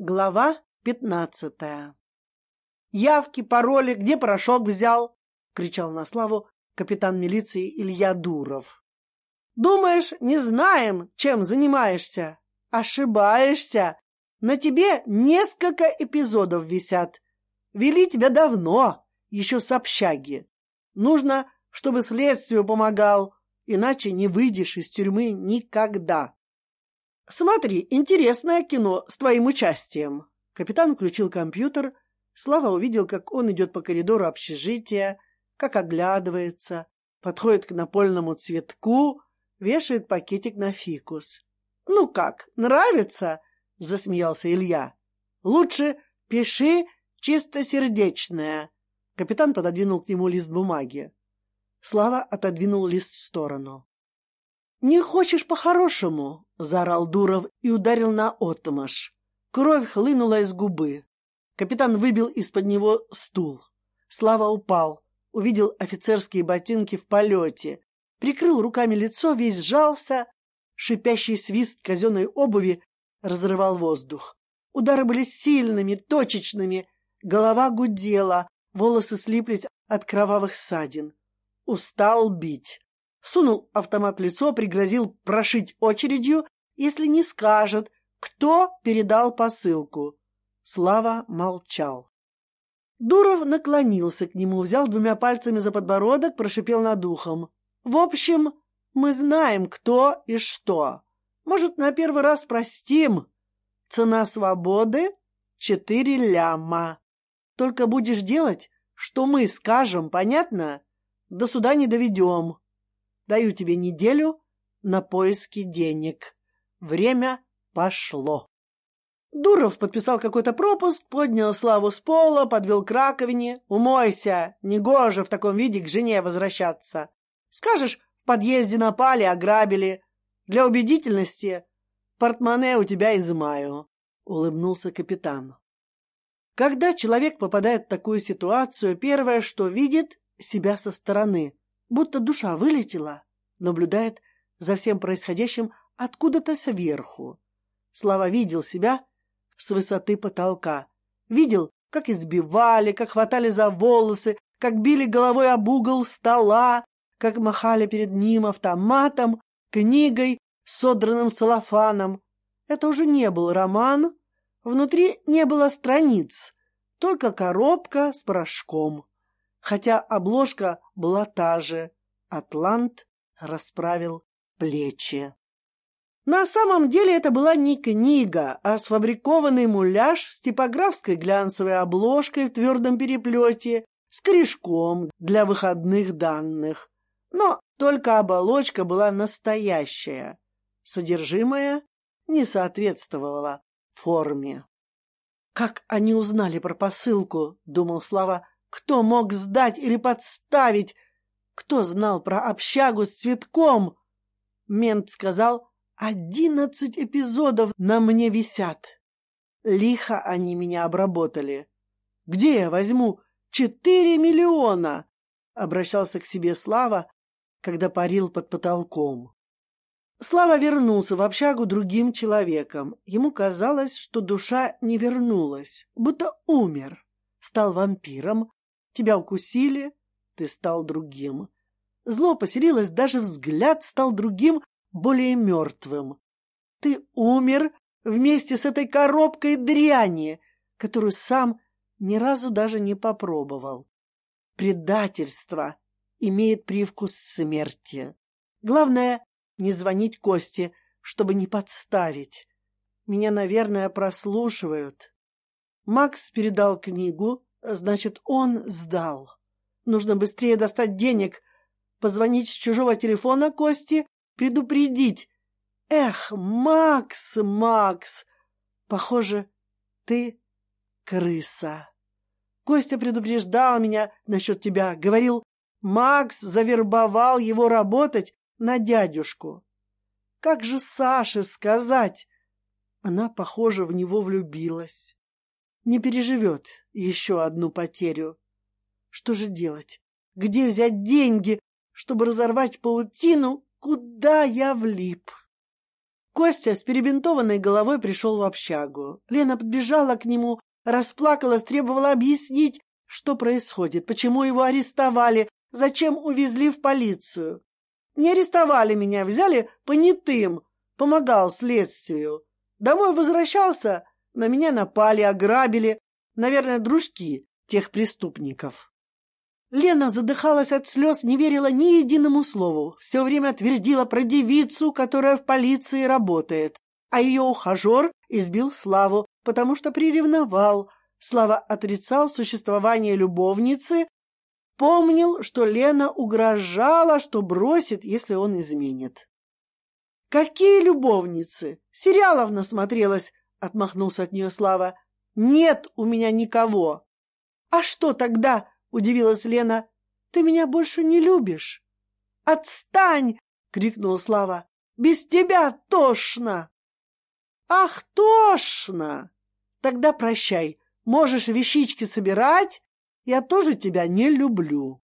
Глава пятнадцатая. «Явки, пароли, где порошок взял?» — кричал на славу капитан милиции Илья Дуров. «Думаешь, не знаем, чем занимаешься? Ошибаешься. На тебе несколько эпизодов висят. Вели тебя давно, еще с общаги. Нужно, чтобы следствию помогал, иначе не выйдешь из тюрьмы никогда. Смотри, интересное кино с твоим участием. Капитан включил компьютер. Слава увидел, как он идет по коридору общежития, как оглядывается, подходит к напольному цветку, вешает пакетик на фикус. «Ну как, нравится?» — засмеялся Илья. «Лучше пиши чистосердечное». Капитан пододвинул к нему лист бумаги. Слава отодвинул лист в сторону. «Не хочешь по-хорошему?» — заорал Дуров и ударил на отмаш. Кровь хлынула из губы. Капитан выбил из-под него стул. Слава упал, увидел офицерские ботинки в полете, прикрыл руками лицо, весь сжался. Шипящий свист казенной обуви разрывал воздух. Удары были сильными, точечными. Голова гудела, волосы слиплись от кровавых ссадин. Устал бить сунул автомат в лицо, пригрозил прошить очередью, если не скажет, кто передал посылку. Слава молчал. Дуров наклонился к нему, взял двумя пальцами за подбородок, прошипел над ухом. В общем, мы знаем, кто и что. Может, на первый раз простим. Цена свободы — четыре ляма. Только будешь делать, что мы скажем, понятно? До суда не доведем. Даю тебе неделю на поиски денег. Время пошло. Дуров подписал какой-то пропуск, поднял Славу с пола, подвел к раковине. «Умойся! Негоже в таком виде к жене возвращаться. Скажешь, в подъезде напали, ограбили. Для убедительности портмоне у тебя изымаю», — улыбнулся капитан. Когда человек попадает в такую ситуацию, первое, что видит — себя со стороны будто душа вылетела, наблюдает за всем происходящим откуда-то сверху. Слава видел себя с высоты потолка. Видел, как избивали, как хватали за волосы, как били головой об угол стола, как махали перед ним автоматом, книгой, содранным целлофаном. Это уже не был роман, внутри не было страниц, только коробка с порошком хотя обложка была та же. Атлант расправил плечи. На самом деле это была не книга, а сфабрикованный муляж с типографской глянцевой обложкой в твердом переплете, с корешком для выходных данных. Но только оболочка была настоящая. Содержимое не соответствовало форме. «Как они узнали про посылку?» — думал Слава. Кто мог сдать или подставить? Кто знал про общагу с цветком? Мент сказал, одиннадцать эпизодов на мне висят. Лихо они меня обработали. Где я возьму четыре миллиона? Обращался к себе Слава, когда парил под потолком. Слава вернулся в общагу другим человеком. Ему казалось, что душа не вернулась, будто умер, стал вампиром, Тебя укусили, ты стал другим. Зло поселилось, даже взгляд стал другим, более мертвым. Ты умер вместе с этой коробкой дряни, которую сам ни разу даже не попробовал. Предательство имеет привкус смерти. Главное — не звонить Косте, чтобы не подставить. Меня, наверное, прослушивают. Макс передал книгу, Значит, он сдал. Нужно быстрее достать денег, позвонить с чужого телефона Кости, предупредить. Эх, Макс, Макс, похоже, ты крыса. Костя предупреждал меня насчет тебя, говорил, Макс завербовал его работать на дядюшку. Как же Саше сказать? Она, похоже, в него влюбилась не переживет еще одну потерю. Что же делать? Где взять деньги, чтобы разорвать паутину? Куда я влип? Костя с перебинтованной головой пришел в общагу. Лена подбежала к нему, расплакалась, требовала объяснить, что происходит, почему его арестовали, зачем увезли в полицию. Не арестовали меня, взяли понятым, помогал следствию. Домой возвращался, на меня напали, ограбили, наверное, дружки тех преступников. Лена задыхалась от слез, не верила ни единому слову. Все время твердила про девицу, которая в полиции работает. А ее ухажер избил Славу, потому что приревновал. Слава отрицал существование любовницы, помнил, что Лена угрожала, что бросит, если он изменит. «Какие любовницы? Сериалов насмотрелась!» — отмахнулся от нее Слава. «Нет у меня никого!» «А что тогда?» — удивилась Лена. «Ты меня больше не любишь?» «Отстань!» — крикнул Слава. «Без тебя тошно!» «Ах, тошно! Тогда прощай. Можешь вещички собирать. Я тоже тебя не люблю».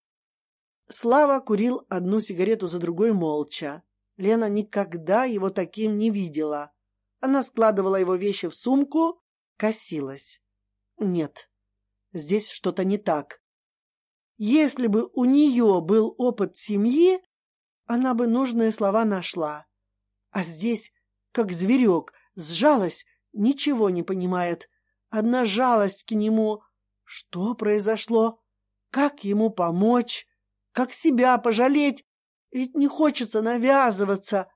Слава курил одну сигарету за другой молча. Лена никогда его таким не видела. Она складывала его вещи в сумку, косилась. Нет, здесь что-то не так. Если бы у нее был опыт семьи, она бы нужные слова нашла. А здесь, как зверек, сжалась, ничего не понимает. Одна жалость к нему. Что произошло? Как ему помочь? Как себя пожалеть? Ведь не хочется навязываться.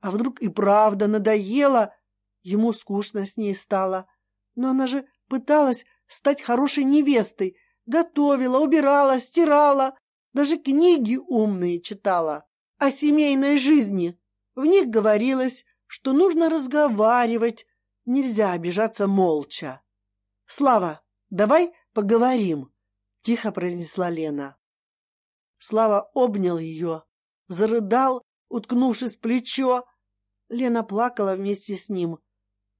А вдруг и правда надоело? Ему скучно с ней стало. Но она же пыталась стать хорошей невестой, Готовила, убирала, стирала, даже книги умные читала о семейной жизни. В них говорилось, что нужно разговаривать, нельзя обижаться молча. «Слава, давай поговорим», — тихо произнесла Лена. Слава обнял ее, зарыдал, уткнувшись в плечо. Лена плакала вместе с ним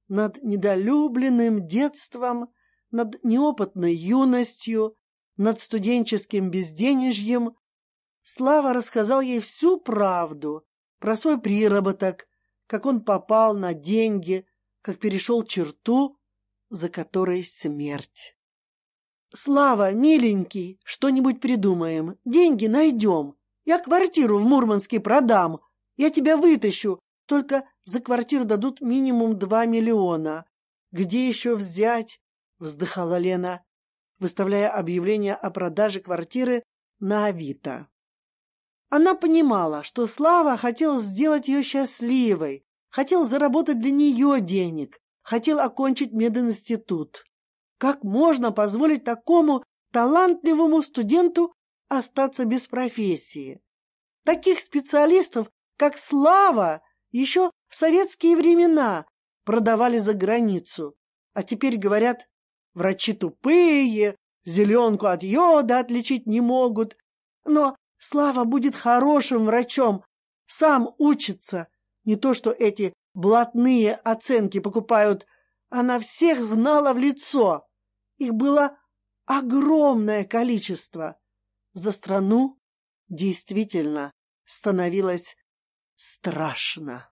над недолюбленным детством, над неопытной юностью, над студенческим безденежьем. Слава рассказал ей всю правду про свой приработок, как он попал на деньги, как перешел черту, за которой смерть. «Слава, миленький, что-нибудь придумаем, деньги найдем. Я квартиру в Мурманске продам, я тебя вытащу, только за квартиру дадут минимум два миллиона. Где еще взять? вздыхала Лена, выставляя объявление о продаже квартиры на Авито. Она понимала, что Слава хотел сделать ее счастливой, хотел заработать для нее денег, хотел окончить мединститут. Как можно позволить такому талантливому студенту остаться без профессии? Таких специалистов, как Слава, еще советские времена продавали за границу, а теперь говорят Врачи тупые, зеленку от йода отличить не могут. Но Слава будет хорошим врачом, сам учится. Не то, что эти блатные оценки покупают. Она всех знала в лицо. Их было огромное количество. За страну действительно становилось страшно.